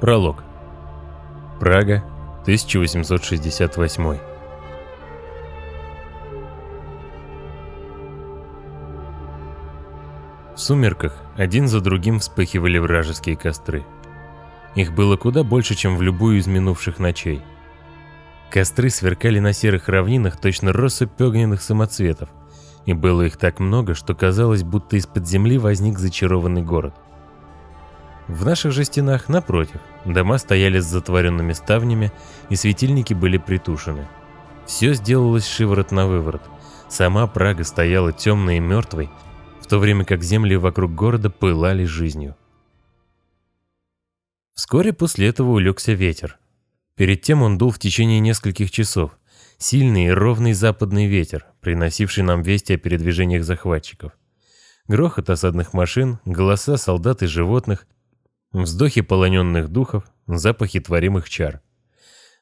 Пролог. Прага, 1868. В сумерках один за другим вспыхивали вражеские костры. Их было куда больше, чем в любую из минувших ночей. Костры сверкали на серых равнинах точно россыпь огненных самоцветов, и было их так много, что казалось, будто из-под земли возник зачарованный город – в наших же стенах, напротив, дома стояли с затворенными ставнями, и светильники были притушены. Все сделалось шиворот на выворот. Сама Прага стояла темной и мертвой, в то время как земли вокруг города пылали жизнью. Вскоре после этого улегся ветер. Перед тем он дул в течение нескольких часов. Сильный и ровный западный ветер, приносивший нам вести о передвижениях захватчиков. Грохот осадных машин, голоса солдат и животных — Вздохи полоненных духов, запахи творимых чар.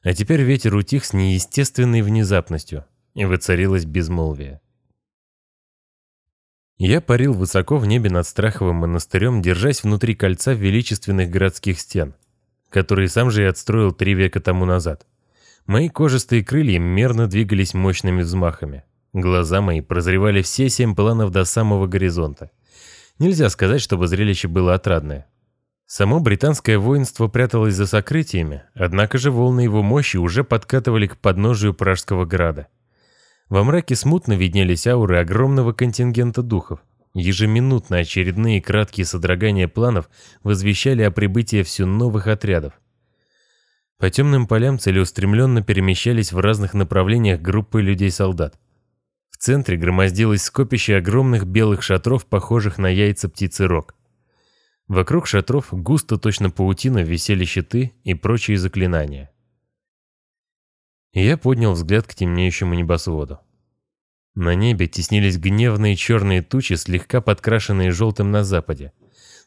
А теперь ветер утих с неестественной внезапностью, и воцарилось безмолвие. Я парил высоко в небе над Страховым монастырем, держась внутри кольца величественных городских стен, которые сам же и отстроил три века тому назад. Мои кожистые крылья мерно двигались мощными взмахами. Глаза мои прозревали все семь планов до самого горизонта. Нельзя сказать, чтобы зрелище было отрадное. Само британское воинство пряталось за сокрытиями, однако же волны его мощи уже подкатывали к подножию Пражского града. Во мраке смутно виднелись ауры огромного контингента духов. Ежеминутно очередные краткие содрогания планов возвещали о прибытии все новых отрядов. По темным полям целеустремленно перемещались в разных направлениях группы людей-солдат. В центре громоздилось скопище огромных белых шатров, похожих на яйца птицы рог. Вокруг шатров густо точно паутина висели щиты и прочие заклинания. Я поднял взгляд к темнеющему небосводу. На небе теснились гневные черные тучи, слегка подкрашенные желтым на западе.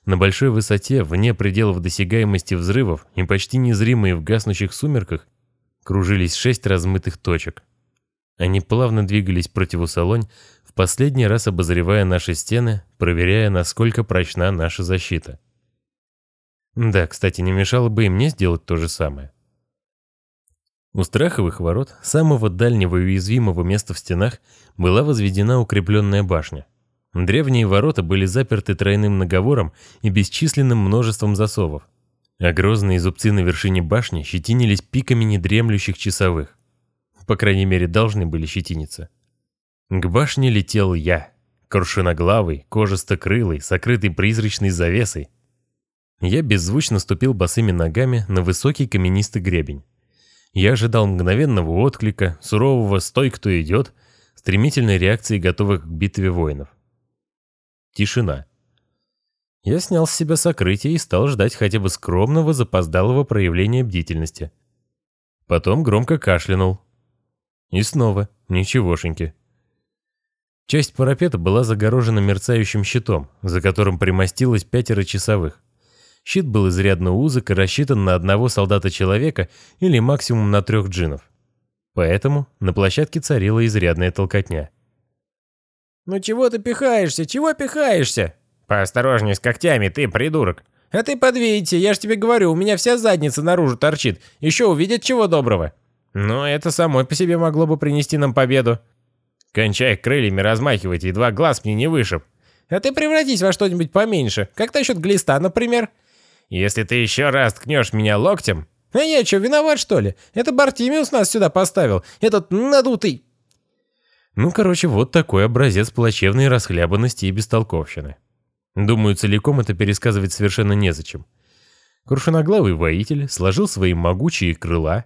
На большой высоте, вне пределов досягаемости взрывов и почти незримые в гаснущих сумерках, кружились шесть размытых точек. Они плавно двигались противусолонь, последний раз обозревая наши стены, проверяя, насколько прочна наша защита. Да, кстати, не мешало бы и мне сделать то же самое. У страховых ворот, самого дальнего и уязвимого места в стенах, была возведена укрепленная башня. Древние ворота были заперты тройным наговором и бесчисленным множеством засовов, а зубцы на вершине башни щетинились пиками недремлющих часовых. По крайней мере, должны были щетиниться. К башне летел я, крушиноглавый, кожистокрылый, сокрытый призрачной завесой. Я беззвучно ступил босыми ногами на высокий каменистый гребень. Я ожидал мгновенного отклика, сурового «стой, кто идет», стремительной реакции готовых к битве воинов. Тишина. Я снял с себя сокрытие и стал ждать хотя бы скромного запоздалого проявления бдительности. Потом громко кашлянул. И снова ничегошеньки. Часть парапета была загорожена мерцающим щитом, за которым примостилось пятеро часовых. Щит был изрядно узок и рассчитан на одного солдата-человека или максимум на трех джинов. Поэтому на площадке царила изрядная толкотня. «Ну чего ты пихаешься? Чего пихаешься?» «Поосторожней с когтями, ты придурок!» «А ты подвиньте, я ж тебе говорю, у меня вся задница наружу торчит. Еще увидят чего доброго». «Ну, это самой по себе могло бы принести нам победу», Кончай крыльями размахивать, едва глаз мне не вышиб. А ты превратись во что-нибудь поменьше, как насчет глиста, например. Если ты еще раз ткнешь меня локтем... А я что, виноват, что ли? Это Бартимиус нас сюда поставил, этот надутый... Ну, короче, вот такой образец плачевной расхлябанности и бестолковщины. Думаю, целиком это пересказывать совершенно незачем. Крушиноглавый воитель сложил свои могучие крыла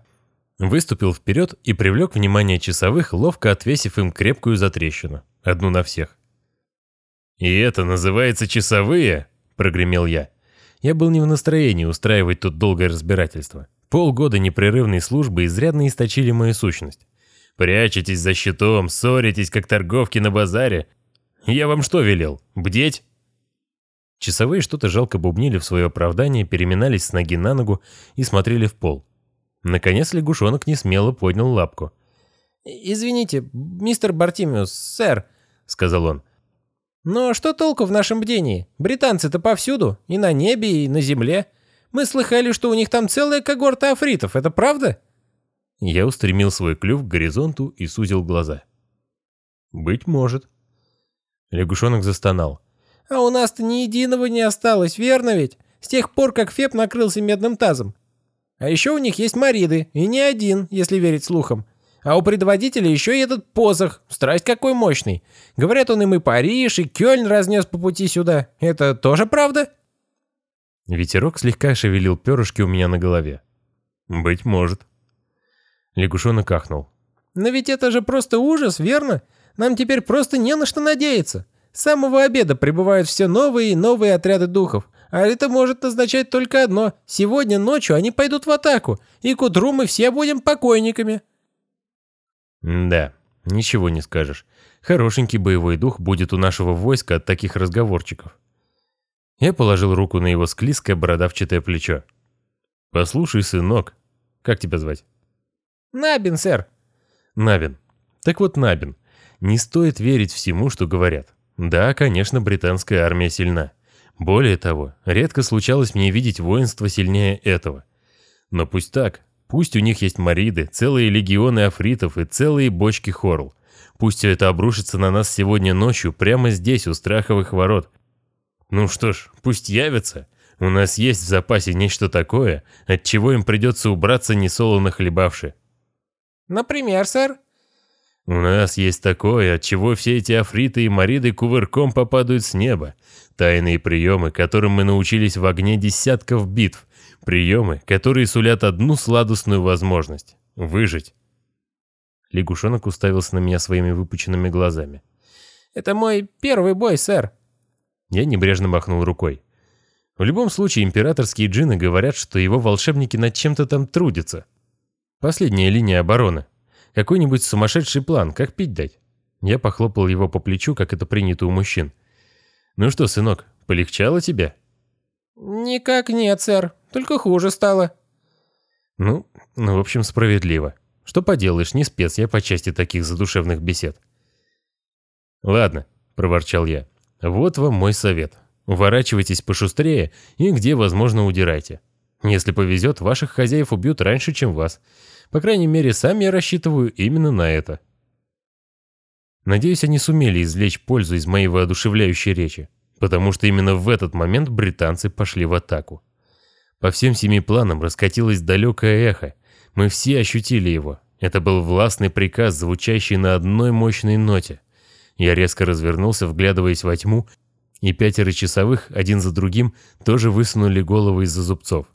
Выступил вперед и привлек внимание часовых, ловко отвесив им крепкую затрещину. Одну на всех. «И это называется часовые?» – прогремел я. Я был не в настроении устраивать тут долгое разбирательство. Полгода непрерывной службы изрядно источили мою сущность. Прячетесь за щитом, ссоритесь, как торговки на базаре. Я вам что велел? Бдеть? Часовые что-то жалко бубнили в свое оправдание, переминались с ноги на ногу и смотрели в пол. Наконец лягушонок несмело поднял лапку. «Извините, мистер Бартимиус, сэр», — сказал он. «Но что толку в нашем бдении? Британцы-то повсюду, и на небе, и на земле. Мы слыхали, что у них там целая когорта афритов, это правда?» Я устремил свой клюв к горизонту и сузил глаза. «Быть может». Лягушонок застонал. «А у нас-то ни единого не осталось, верно ведь? С тех пор, как Феб накрылся медным тазом. А еще у них есть мариды, и не один, если верить слухам. А у предводителя еще и этот посох, страсть какой мощный. Говорят, он им и Париж, и Кёльн разнес по пути сюда. Это тоже правда?» Ветерок слегка шевелил перышки у меня на голове. «Быть может». Лягушонок ахнул. «Но ведь это же просто ужас, верно? Нам теперь просто не на что надеяться. С самого обеда прибывают все новые и новые отряды духов. А это может означать только одно. Сегодня ночью они пойдут в атаку, и к утру мы все будем покойниками». «Да, ничего не скажешь. Хорошенький боевой дух будет у нашего войска от таких разговорчиков». Я положил руку на его склизкое бородавчатое плечо. «Послушай, сынок, как тебя звать?» «Набин, сэр». «Набин. Так вот, Набин, не стоит верить всему, что говорят. Да, конечно, британская армия сильна. Более того, редко случалось мне видеть воинство сильнее этого. Но пусть так. Пусть у них есть мариды, целые легионы афритов и целые бочки хорл. Пусть все это обрушится на нас сегодня ночью, прямо здесь, у страховых ворот. Ну что ж, пусть явятся. У нас есть в запасе нечто такое, от чего им придется убраться несолоно хлебавши. Например, сэр? У нас есть такое, от чего все эти африты и мариды кувырком попадают с неба. Тайные приемы, которым мы научились в огне десятков битв. Приемы, которые сулят одну сладостную возможность — выжить. Лягушонок уставился на меня своими выпученными глазами. «Это мой первый бой, сэр». Я небрежно махнул рукой. В любом случае, императорские джинны говорят, что его волшебники над чем-то там трудятся. Последняя линия обороны. Какой-нибудь сумасшедший план, как пить дать. Я похлопал его по плечу, как это принято у мужчин. «Ну что, сынок, полегчало тебе?» «Никак нет, сэр. Только хуже стало». «Ну, ну, в общем, справедливо. Что поделаешь, не спец я по части таких задушевных бесед». «Ладно», — проворчал я. «Вот вам мой совет. Уворачивайтесь пошустрее и где возможно удирайте. Если повезет, ваших хозяев убьют раньше, чем вас. По крайней мере, сам я рассчитываю именно на это. Надеюсь, они сумели извлечь пользу из моей воодушевляющей речи, потому что именно в этот момент британцы пошли в атаку. По всем семи планам раскатилось далекое эхо. Мы все ощутили его. Это был властный приказ, звучащий на одной мощной ноте. Я резко развернулся, вглядываясь во тьму, и пятеро часовых, один за другим, тоже высунули головы из-за зубцов.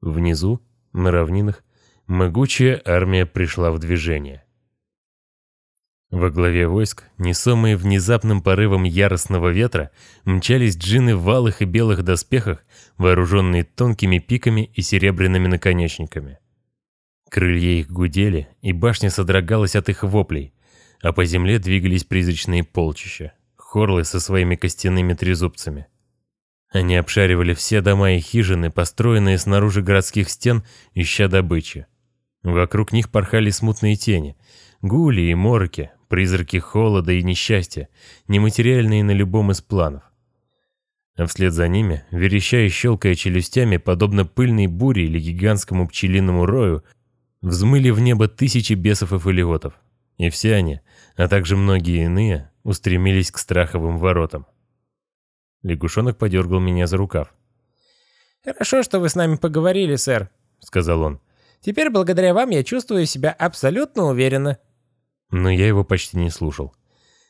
Внизу, на равнинах, могучая армия пришла в движение. Во главе войск, несомые внезапным порывом яростного ветра, мчались джины в валых и белых доспехах, вооруженные тонкими пиками и серебряными наконечниками. Крылья их гудели, и башня содрогалась от их воплей, а по земле двигались призрачные полчища, хорлы со своими костяными трезубцами. Они обшаривали все дома и хижины, построенные снаружи городских стен, ища добычи. Вокруг них порхали смутные тени, гули и мороки, призраки холода и несчастья, нематериальные на любом из планов. А вслед за ними, вереща и щелкая челюстями, подобно пыльной буре или гигантскому пчелиному рою, взмыли в небо тысячи бесов и фолиотов. И все они, а также многие иные, устремились к страховым воротам. Лягушонок подергал меня за рукав. «Хорошо, что вы с нами поговорили, сэр», — сказал он. Теперь благодаря вам я чувствую себя абсолютно уверенно». Но я его почти не слушал.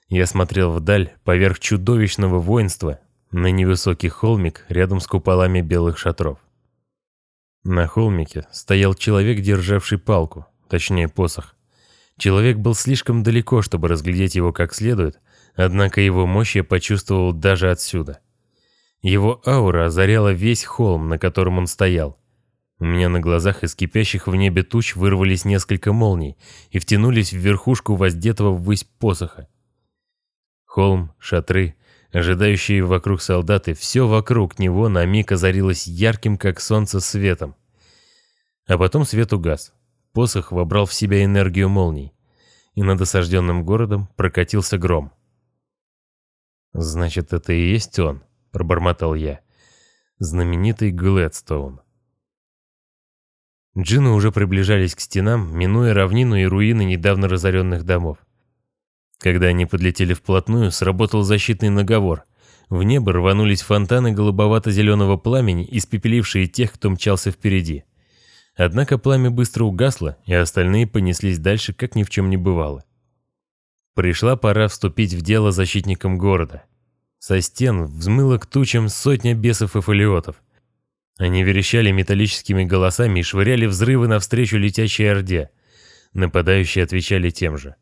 Я смотрел вдаль, поверх чудовищного воинства, на невысокий холмик рядом с куполами белых шатров. На холмике стоял человек, державший палку, точнее посох. Человек был слишком далеко, чтобы разглядеть его как следует, однако его мощь я почувствовал даже отсюда. Его аура озаряла весь холм, на котором он стоял. У меня на глазах из кипящих в небе туч вырвались несколько молний и втянулись в верхушку воздетого ввысь посоха. Холм, шатры, ожидающие вокруг солдаты, все вокруг него на миг озарилось ярким, как солнце, светом. А потом свет угас. Посох вобрал в себя энергию молний, и над осажденным городом прокатился гром. «Значит, это и есть он», — пробормотал я. Знаменитый Глэдстоун. Джины уже приближались к стенам, минуя равнину и руины недавно разоренных домов. Когда они подлетели вплотную, сработал защитный наговор. В небо рванулись фонтаны голубовато-зеленого пламени, испепелившие тех, кто мчался впереди. Однако пламя быстро угасло, и остальные понеслись дальше, как ни в чем не бывало. Пришла пора вступить в дело защитникам города. Со стен взмыло к тучам сотня бесов и фолиотов. Они верещали металлическими голосами и швыряли взрывы навстречу летящей орде. Нападающие отвечали тем же.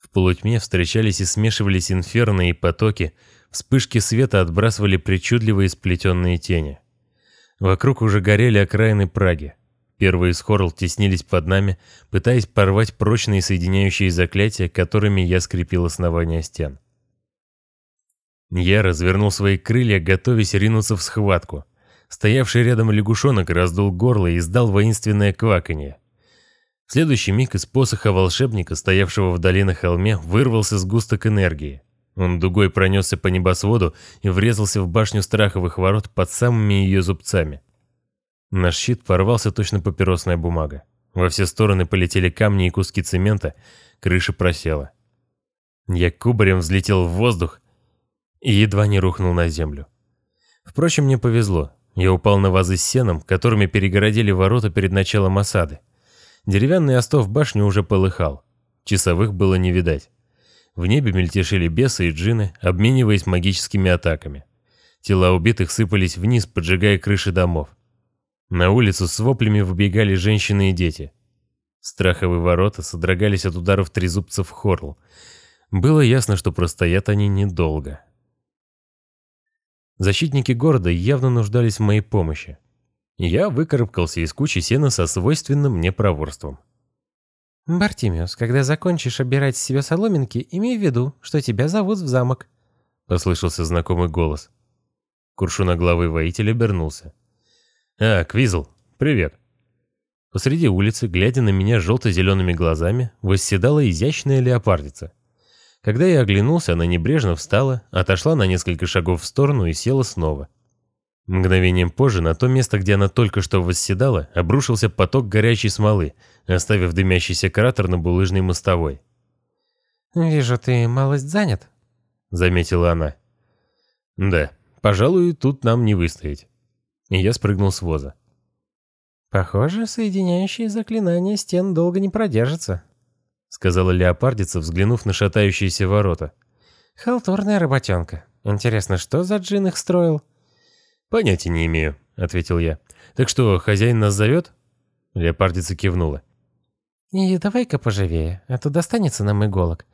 В полутьме встречались и смешивались инферно и потоки, вспышки света отбрасывали причудливые сплетенные тени. Вокруг уже горели окраины Праги. Первые из Хорл теснились под нами, пытаясь порвать прочные соединяющие заклятия, которыми я скрепил основание стен. Я развернул свои крылья, готовясь ринуться в схватку. Стоявший рядом лягушонок раздул горло и издал воинственное кваканье. В следующий миг из посоха волшебника, стоявшего вдали на холме, вырвался сгусток энергии. Он дугой пронесся по небосводу и врезался в башню страховых ворот под самыми ее зубцами. Наш щит порвался точно папиросная бумага. Во все стороны полетели камни и куски цемента, крыша просела. Я кубарем взлетел в воздух и едва не рухнул на землю. Впрочем, мне повезло. Я упал на вазы с сеном, которыми перегородили ворота перед началом осады. Деревянный остов башни уже полыхал. Часовых было не видать. В небе мельтешили бесы и джины, обмениваясь магическими атаками. Тела убитых сыпались вниз, поджигая крыши домов. На улицу с воплями выбегали женщины и дети. Страховые ворота содрогались от ударов трезубцев Хорл. Было ясно, что простоят они недолго. Защитники города явно нуждались в моей помощи. Я выкарабкался из кучи сена со свойственным мне проворством. «Бартимиус, когда закончишь обирать с себя соломинки, имей в виду, что тебя зовут в замок», — послышался знакомый голос. Куршуноглавый воитель обернулся. «А, Квизл, привет». Посреди улицы, глядя на меня желто-зелеными глазами, восседала изящная леопардица. Когда я оглянулся, она небрежно встала, отошла на несколько шагов в сторону и села снова. Мгновением позже на то место, где она только что восседала, обрушился поток горячей смолы, оставив дымящийся кратер на булыжной мостовой. «Вижу, ты малость занят», — заметила она. «Да, пожалуй, тут нам не выстоять». И я спрыгнул с воза. «Похоже, соединяющие заклинания стен долго не продержатся», — сказала леопардица, взглянув на шатающиеся ворота. «Халтурная работенка. Интересно, что за джин их строил?» «Понятия не имею», — ответил я. «Так что, хозяин нас зовет?» Леопардица кивнула. «И давай-ка поживее, а то достанется нам иголок.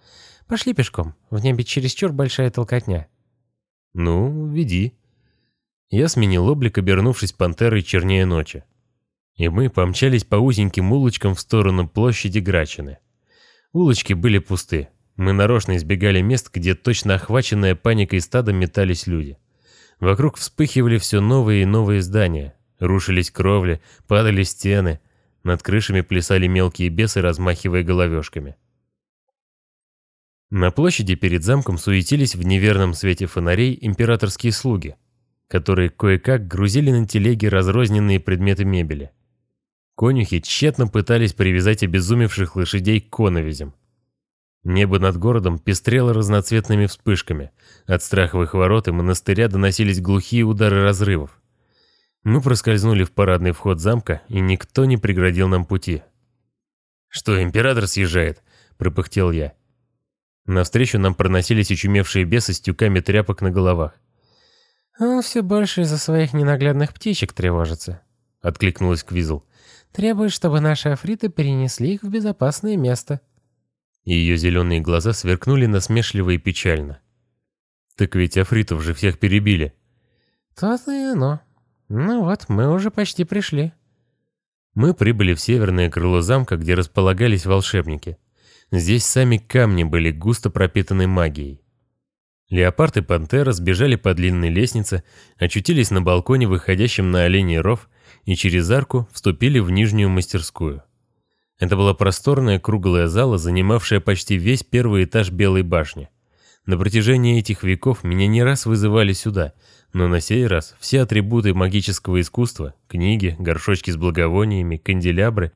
Пошли пешком, в небе чересчур большая толкотня». «Ну, веди». Я сменил облик, обернувшись пантерой чернее ночи. И мы помчались по узеньким улочкам в сторону площади Грачины. Улочки были пусты. Мы нарочно избегали мест, где точно охваченная паникой стада метались люди. Вокруг вспыхивали все новые и новые здания. Рушились кровли, падали стены. Над крышами плясали мелкие бесы, размахивая головешками. На площади перед замком суетились в неверном свете фонарей императорские слуги, которые кое-как грузили на телеги разрозненные предметы мебели. Конюхи тщетно пытались привязать обезумевших лошадей к коновизям. Небо над городом пестрело разноцветными вспышками. От страховых ворот и монастыря доносились глухие удары разрывов. Мы проскользнули в парадный вход замка, и никто не преградил нам пути. «Что, император съезжает?» – пропыхтел я. Навстречу нам проносились очумевшие бесы с тюками тряпок на головах. «Он все больше из-за своих ненаглядных птичек тревожится», — откликнулась Квизл. «Требует, чтобы наши африты перенесли их в безопасное место» ее зеленые глаза сверкнули насмешливо и печально. «Так ведь афритов же всех перебили». «То-то и оно. Ну вот, мы уже почти пришли». Мы прибыли в северное крыло замка, где располагались волшебники. Здесь сами камни были густо пропитаны магией. Леопард и пантера сбежали по длинной лестнице, очутились на балконе, выходящем на оленей ров, и через арку вступили в нижнюю мастерскую. Это была просторная круглая зала, занимавшая почти весь первый этаж Белой башни. На протяжении этих веков меня не раз вызывали сюда, Но на сей раз все атрибуты магического искусства, книги, горшочки с благовониями, канделябры,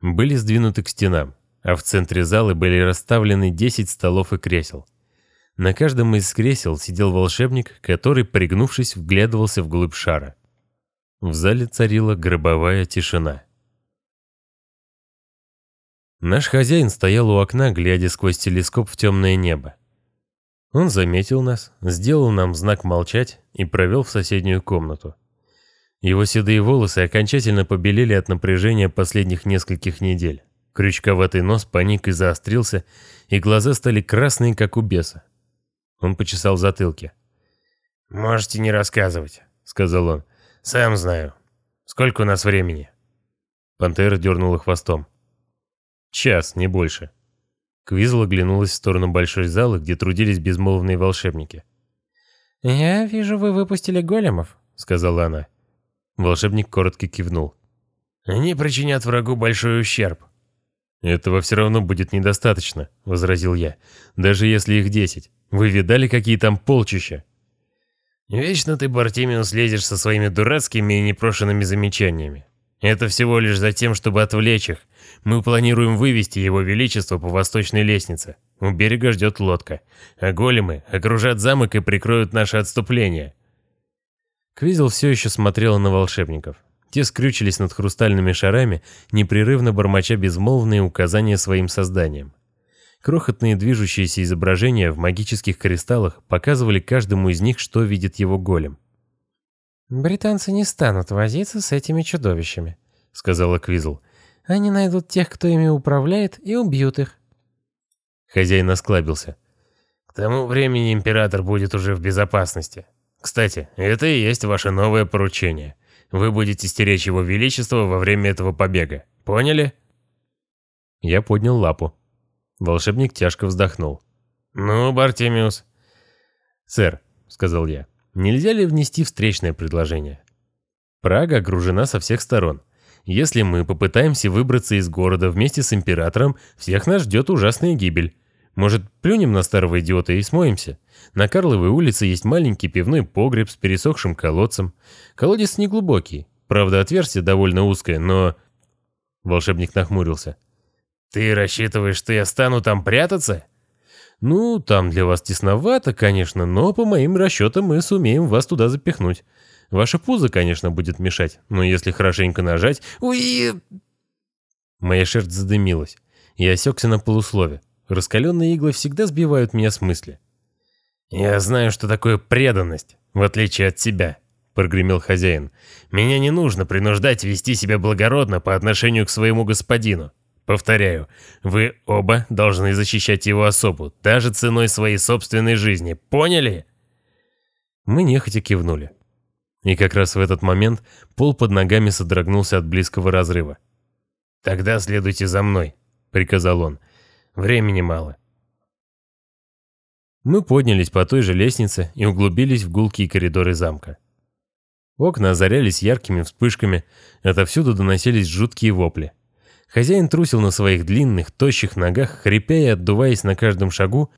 были сдвинуты к стенам, а в центре зала были расставлены 10 столов и кресел. На каждом из кресел сидел волшебник, который, пригнувшись, вглядывался в глубь шара. В зале царила гробовая тишина. Наш хозяин стоял у окна, глядя сквозь телескоп в темное небо. Он заметил нас, сделал нам знак молчать и провел в соседнюю комнату. Его седые волосы окончательно побелели от напряжения последних нескольких недель. Крючковатый нос поник и заострился, и глаза стали красные, как у беса. Он почесал затылки. «Можете не рассказывать», — сказал он. «Сам знаю. Сколько у нас времени?» Пантера дернула хвостом. «Час, не больше». Квизл оглянулась в сторону большой залы, где трудились безмолвные волшебники. «Я вижу, вы выпустили големов», — сказала она. Волшебник коротко кивнул. «Они причинят врагу большой ущерб». «Этого все равно будет недостаточно», — возразил я. «Даже если их десять. Вы видали, какие там полчища?» «Вечно ты, Бартимиус, лезешь со своими дурацкими и непрошенными замечаниями. Это всего лишь за тем, чтобы отвлечь их. Мы планируем вывести его величество по восточной лестнице. У берега ждет лодка. А големы окружат замок и прикроют наше отступление». Квизел все еще смотрела на волшебников. Те скрючились над хрустальными шарами, непрерывно бормоча безмолвные указания своим созданиям. Крохотные движущиеся изображения в магических кристаллах показывали каждому из них, что видит его голем. «Британцы не станут возиться с этими чудовищами», — сказала Квизл. «Они найдут тех, кто ими управляет, и убьют их». Хозяин осклабился. «К тому времени император будет уже в безопасности. Кстати, это и есть ваше новое поручение. Вы будете стеречь его величество во время этого побега. Поняли?» Я поднял лапу. Волшебник тяжко вздохнул. «Ну, Бартемиус?» «Сэр», — сказал я, — «нельзя ли внести встречное предложение?» Прага окружена со всех сторон. Если мы попытаемся выбраться из города вместе с императором, всех нас ждет ужасная гибель. Может, плюнем на старого идиота и смоемся? На Карловой улице есть маленький пивной погреб с пересохшим колодцем. Колодец неглубокий. Правда, отверстие довольно узкое, но... Волшебник нахмурился. «Ты рассчитываешь, что я стану там прятаться?» «Ну, там для вас тесновато, конечно, но по моим расчетам мы сумеем вас туда запихнуть. Ваше пузо, конечно, будет мешать, но если хорошенько нажать... Уи!» Моя шерсть задымилась. Я осекся на полуслове. Раскаленные иглы всегда сбивают меня с мысли. «Я знаю, что такое преданность, в отличие от тебя», — прогремел хозяин. «Меня не нужно принуждать вести себя благородно по отношению к своему господину. Повторяю, вы оба должны защищать его особу, даже ценой своей собственной жизни. Поняли? Мы нехотя кивнули. И как раз в этот момент пол под ногами содрогнулся от близкого разрыва. «Тогда следуйте за мной», — приказал он. «Времени мало». Мы поднялись по той же лестнице и углубились в гулкие коридоры замка. Окна озарялись яркими вспышками, отовсюду доносились жуткие вопли. Хозяин трусил на своих длинных, тощих ногах, хрипя и отдуваясь на каждом шагу.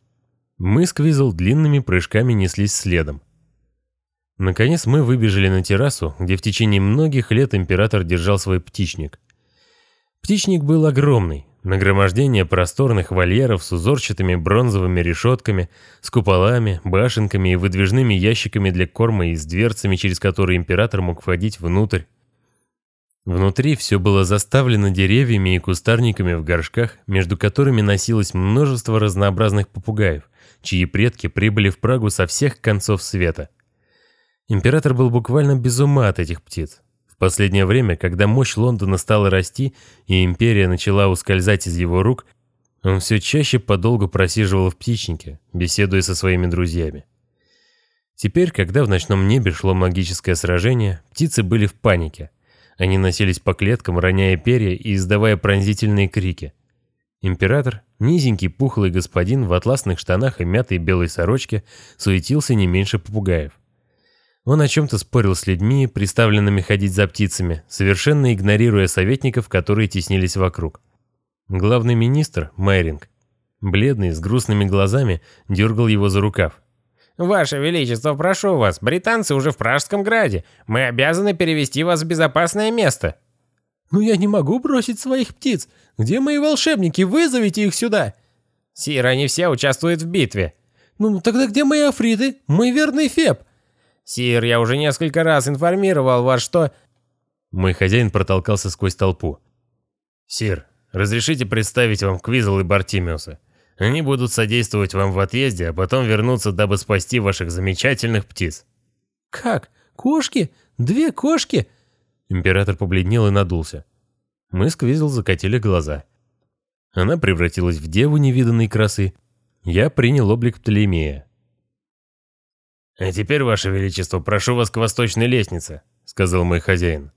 Мы с Квизл длинными прыжками неслись следом. Наконец мы выбежали на террасу, где в течение многих лет император держал свой птичник. Птичник был огромный, нагромождение просторных вольеров с узорчатыми бронзовыми решетками, с куполами, башенками и выдвижными ящиками для корма и с дверцами, через которые император мог входить внутрь. Внутри все было заставлено деревьями и кустарниками в горшках, между которыми носилось множество разнообразных попугаев, чьи предки прибыли в Прагу со всех концов света. Император был буквально без ума от этих птиц. В последнее время, когда мощь Лондона стала расти и империя начала ускользать из его рук, он все чаще подолгу просиживал в птичнике, беседуя со своими друзьями. Теперь, когда в ночном небе шло магическое сражение, птицы были в панике – они носились по клеткам, роняя перья и издавая пронзительные крики. Император, низенький пухлый господин в атласных штанах и мятой белой сорочке, суетился не меньше попугаев. Он о чем-то спорил с людьми, приставленными ходить за птицами, совершенно игнорируя советников, которые теснились вокруг. Главный министр, Майринг, бледный, с грустными глазами, дергал его за рукав. «Ваше Величество, прошу вас, британцы уже в Пражском граде. Мы обязаны перевести вас в безопасное место». «Но я не могу бросить своих птиц. Где мои волшебники? Вызовите их сюда!» «Сир, они все участвуют в битве». «Ну, тогда где мои африты? Мой верный Феб?» «Сир, я уже несколько раз информировал вас, что...» Мой хозяин протолкался сквозь толпу. «Сир, разрешите представить вам Квизл и Бартимиуса. Они будут содействовать вам в отъезде, а потом вернуться, дабы спасти ваших замечательных птиц». «Как? Кошки? Две кошки?» Император побледнел и надулся. Мы с Квизл закатили глаза. Она превратилась в деву невиданной красы. Я принял облик Птолемея. «А теперь, Ваше Величество, прошу вас к восточной лестнице», — сказал мой хозяин.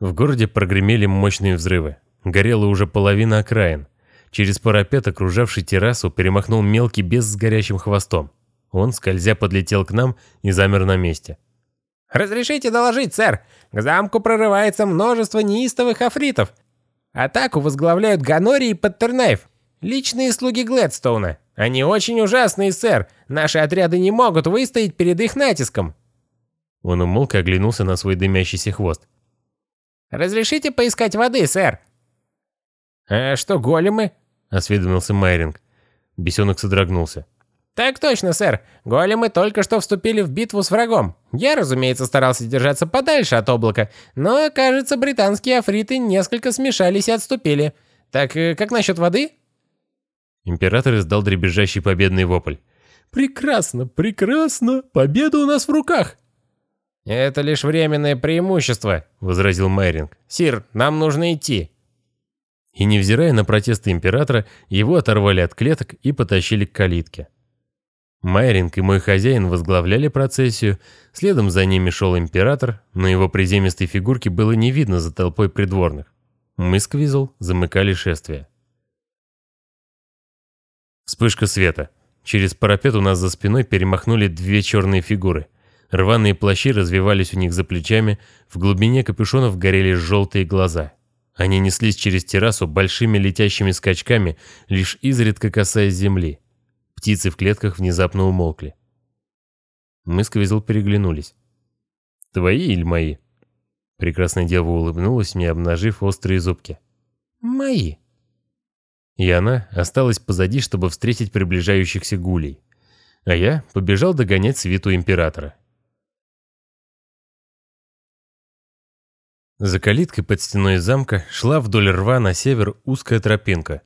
В городе прогремели мощные взрывы. Горела уже половина окраин. Через парапет, окружавший террасу, перемахнул мелкий бес с горящим хвостом. Он, скользя, подлетел к нам и замер на месте. «Разрешите доложить, сэр. К замку прорывается множество неистовых афритов. Атаку возглавляют Ганори и Паттернайф, личные слуги Глэдстоуна. Они очень ужасные, сэр. Наши отряды не могут выстоять перед их натиском». Он умолк и оглянулся на свой дымящийся хвост. «Разрешите поискать воды, сэр?» «А что, големы?» — осведомился Майринг. Бесенок содрогнулся. «Так точно, сэр. Големы только что вступили в битву с врагом. Я, разумеется, старался держаться подальше от облака, но, кажется, британские африты несколько смешались и отступили. Так э, как насчет воды?» Император издал дребезжащий победный вопль. «Прекрасно, прекрасно! Победа у нас в руках!» «Это лишь временное преимущество», — возразил Майринг. «Сир, нам нужно идти». И невзирая на протесты императора, его оторвали от клеток и потащили к калитке. Майринг и мой хозяин возглавляли процессию, следом за ними шел император, но его приземистой фигурки было не видно за толпой придворных. Мы с Квизл замыкали шествие. Вспышка света. Через парапет у нас за спиной перемахнули две черные фигуры. Рваные плащи развивались у них за плечами, в глубине капюшонов горели желтые глаза. Они неслись через террасу большими летящими скачками, лишь изредка касаясь земли. Птицы в клетках внезапно умолкли. Мы с Квизл переглянулись. «Твои или мои?» Прекрасная дева улыбнулась мне, обнажив острые зубки. «Мои», и она осталась позади, чтобы встретить приближающихся гулей. А я побежал догонять свиту императора. За калиткой под стеной замка шла вдоль рва на север узкая тропинка.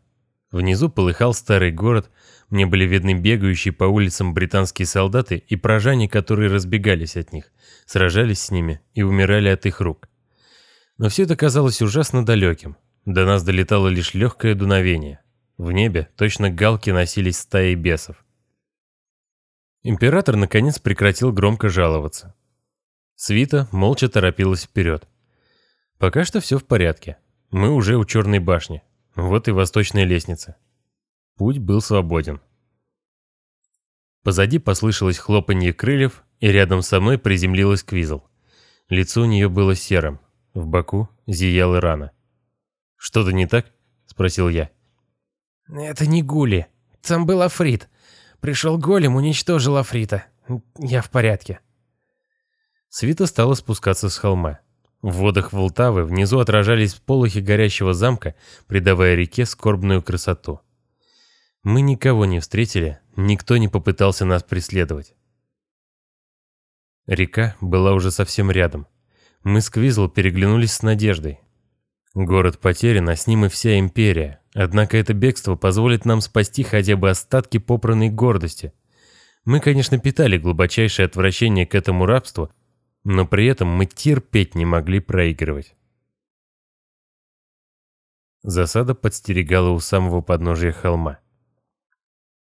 Внизу полыхал старый город, мне были видны бегающие по улицам британские солдаты и прожане, которые разбегались от них, сражались с ними и умирали от их рук. Но все это казалось ужасно далеким. До нас долетало лишь легкое дуновение. В небе точно галки носились стаи бесов. Император наконец прекратил громко жаловаться. Свита молча торопилась вперед. Пока что все в порядке. Мы уже у черной башни. Вот и восточная лестница. Путь был свободен. Позади послышалось хлопанье крыльев, и рядом со мной приземлилась Квизл. Лицо у нее было серым. В боку зияла рана. «Что-то не так?» — спросил я. «Это не гули. Там был Африт. Пришел голем, уничтожил Африта. Я в порядке». Свита стала спускаться с холма. В водах Волтавы внизу отражались полохи горящего замка, придавая реке скорбную красоту. Мы никого не встретили, никто не попытался нас преследовать. Река была уже совсем рядом. Мы с Квизл переглянулись с надеждой. Город потерян, а с ним и вся империя. Однако это бегство позволит нам спасти хотя бы остатки попранной гордости. Мы, конечно, питали глубочайшее отвращение к этому рабству, но при этом мы терпеть не могли проигрывать. Засада подстерегала у самого подножия холма.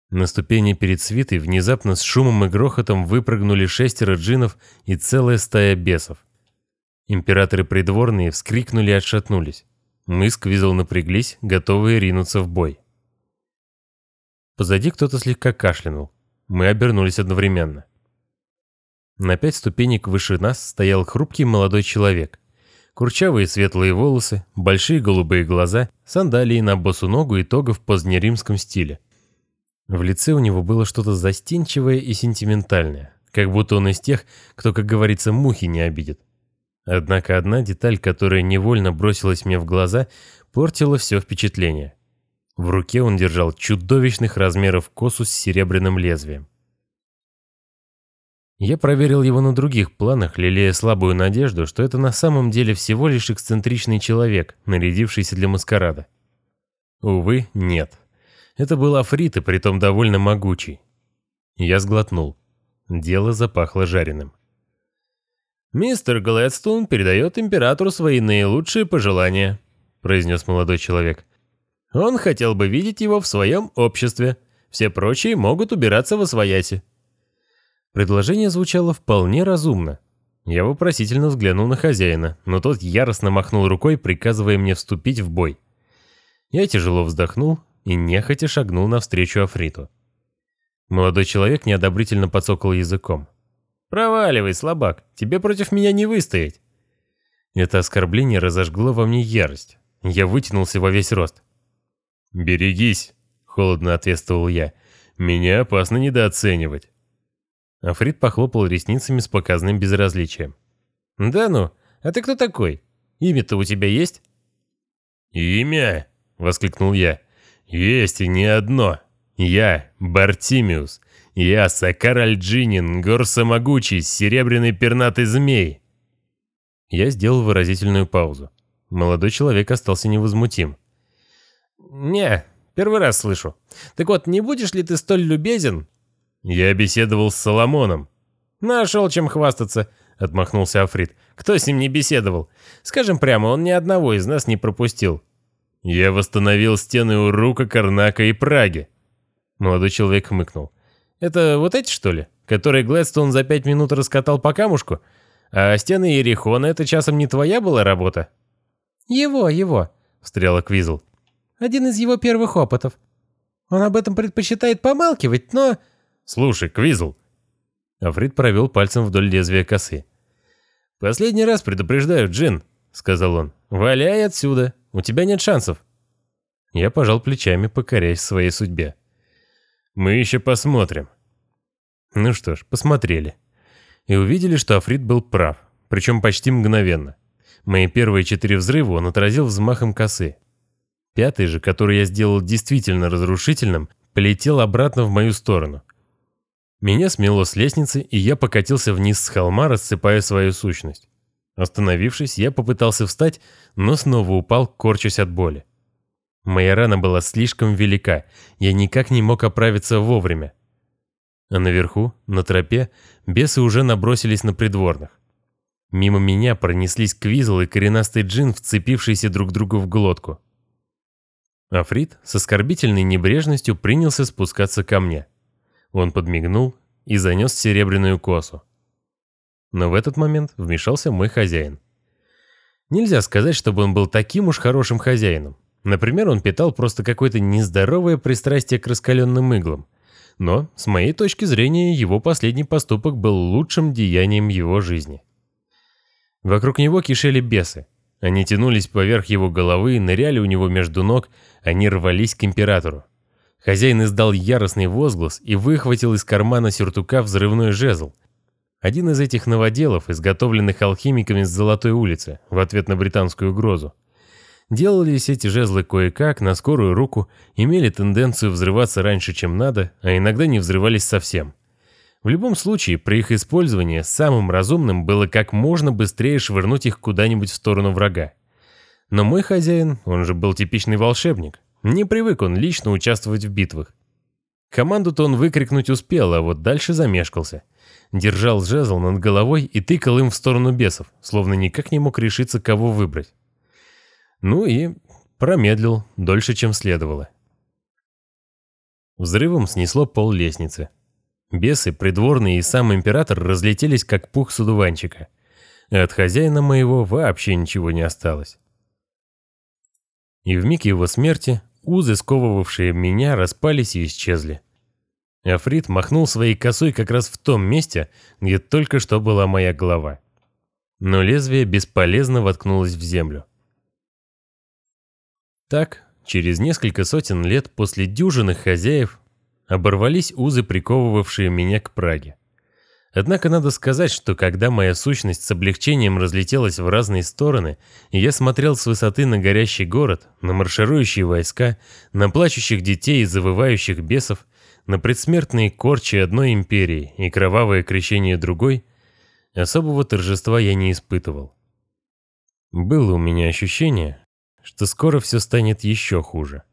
На ступени перед свитой внезапно с шумом и грохотом выпрыгнули шестеро джинов и целая стая бесов. Императоры придворные вскрикнули и отшатнулись. Мы с Квизл напряглись, готовые ринуться в бой. Позади кто-то слегка кашлянул. Мы обернулись одновременно. На пять ступенек выше нас стоял хрупкий молодой человек. Курчавые светлые волосы, большие голубые глаза, сандалии на босу ногу и тога в позднеримском стиле. В лице у него было что-то застенчивое и сентиментальное, как будто он из тех, кто, как говорится, мухи не обидит. Однако одна деталь, которая невольно бросилась мне в глаза, портила все впечатление. В руке он держал чудовищных размеров косу с серебряным лезвием. Я проверил его на других планах, лелея слабую надежду, что это на самом деле всего лишь эксцентричный человек, нарядившийся для маскарада. Увы, нет. Это был Африт, и притом довольно могучий. Я сглотнул. Дело запахло жареным. «Мистер Глэдстоун передает императору свои наилучшие пожелания», произнес молодой человек. «Он хотел бы видеть его в своем обществе. Все прочие могут убираться во свояси». Предложение звучало вполне разумно. Я вопросительно взглянул на хозяина, но тот яростно махнул рукой, приказывая мне вступить в бой. Я тяжело вздохнул и нехотя шагнул навстречу Африту. Молодой человек неодобрительно подсокал языком. «Проваливай, слабак, тебе против меня не выстоять». Это оскорбление разожгло во мне ярость. Я вытянулся во весь рост. «Берегись», — холодно ответствовал я. «Меня опасно недооценивать». Африт похлопал ресницами с показным безразличием. «Да ну, а ты кто такой? Имя-то у тебя есть?» «Имя?» — воскликнул я. «Есть и не одно. Я Бартимиус. Я Сакар Альджинин, гор самогучий, серебряный пернатый змей». Я сделал выразительную паузу. Молодой человек остался невозмутим. «Не, первый раз слышу. Так вот, не будешь ли ты столь любезен?» «Я беседовал с Соломоном». «Нашел чем хвастаться», — отмахнулся Африт. «Кто с ним не беседовал? Скажем прямо, он ни одного из нас не пропустил». «Я восстановил стены у Рука, Карнака и Праги». Молодой человек хмыкнул. «Это вот эти, что ли? Которые Глэдстон за пять минут раскатал по камушку? А стены Ерихона — это часом не твоя была работа?» «Его, его», — встряла Квизл. «Один из его первых опытов. Он об этом предпочитает помалкивать, но...» «Слушай, Квизл». Африт провел пальцем вдоль лезвия косы. «Последний раз предупреждаю, Джин», — сказал он. «Валяй отсюда, у тебя нет шансов». Я пожал плечами, покоряясь своей судьбе. «Мы еще посмотрим». Ну что ж, посмотрели. И увидели, что Африт был прав, причем почти мгновенно. Мои первые четыре взрыва он отразил взмахом косы. Пятый же, который я сделал действительно разрушительным, полетел обратно в мою сторону. Меня смело с лестницы, и я покатился вниз с холма, рассыпая свою сущность. Остановившись, я попытался встать, но снова упал, корчась от боли. Моя рана была слишком велика, я никак не мог оправиться вовремя. А наверху, на тропе, бесы уже набросились на придворных. Мимо меня пронеслись Квизл и коренастый джин, вцепившиеся друг другу в глотку. Африт с оскорбительной небрежностью принялся спускаться ко мне. Он подмигнул и занес серебряную косу. Но в этот момент вмешался мой хозяин. Нельзя сказать, чтобы он был таким уж хорошим хозяином. Например, он питал просто какое-то нездоровое пристрастие к раскаленным иглам. Но, с моей точки зрения, его последний поступок был лучшим деянием его жизни. Вокруг него кишели бесы. Они тянулись поверх его головы, ныряли у него между ног, они рвались к императору. Хозяин издал яростный возглас и выхватил из кармана сюртука взрывной жезл. Один из этих новоделов, изготовленных алхимиками с Золотой улицы, в ответ на британскую угрозу. Делались эти жезлы кое-как, на скорую руку, имели тенденцию взрываться раньше, чем надо, а иногда не взрывались совсем. В любом случае, при их использовании самым разумным было как можно быстрее швырнуть их куда-нибудь в сторону врага. Но мой хозяин, он же был типичный волшебник, не привык он лично участвовать в битвах. Команду-то он выкрикнуть успел, а вот дальше замешкался. Держал жезл над головой и тыкал им в сторону бесов, словно никак не мог решиться, кого выбрать. Ну и промедлил дольше, чем следовало. Взрывом снесло пол лестницы. Бесы, придворные и сам император разлетелись, как пух с удуванчика. От хозяина моего вообще ничего не осталось. И в миг его смерти узы, сковывавшие меня, распались и исчезли. Африт махнул своей косой как раз в том месте, где только что была моя голова. Но лезвие бесполезно воткнулось в землю. Так, через несколько сотен лет после дюжины хозяев оборвались узы, приковывавшие меня к Праге. Однако надо сказать, что когда моя сущность с облегчением разлетелась в разные стороны, и я смотрел с высоты на горящий город, на марширующие войска, на плачущих детей и завывающих бесов, на предсмертные корчи одной империи и кровавое крещение другой, особого торжества я не испытывал. Было у меня ощущение, что скоро все станет еще хуже.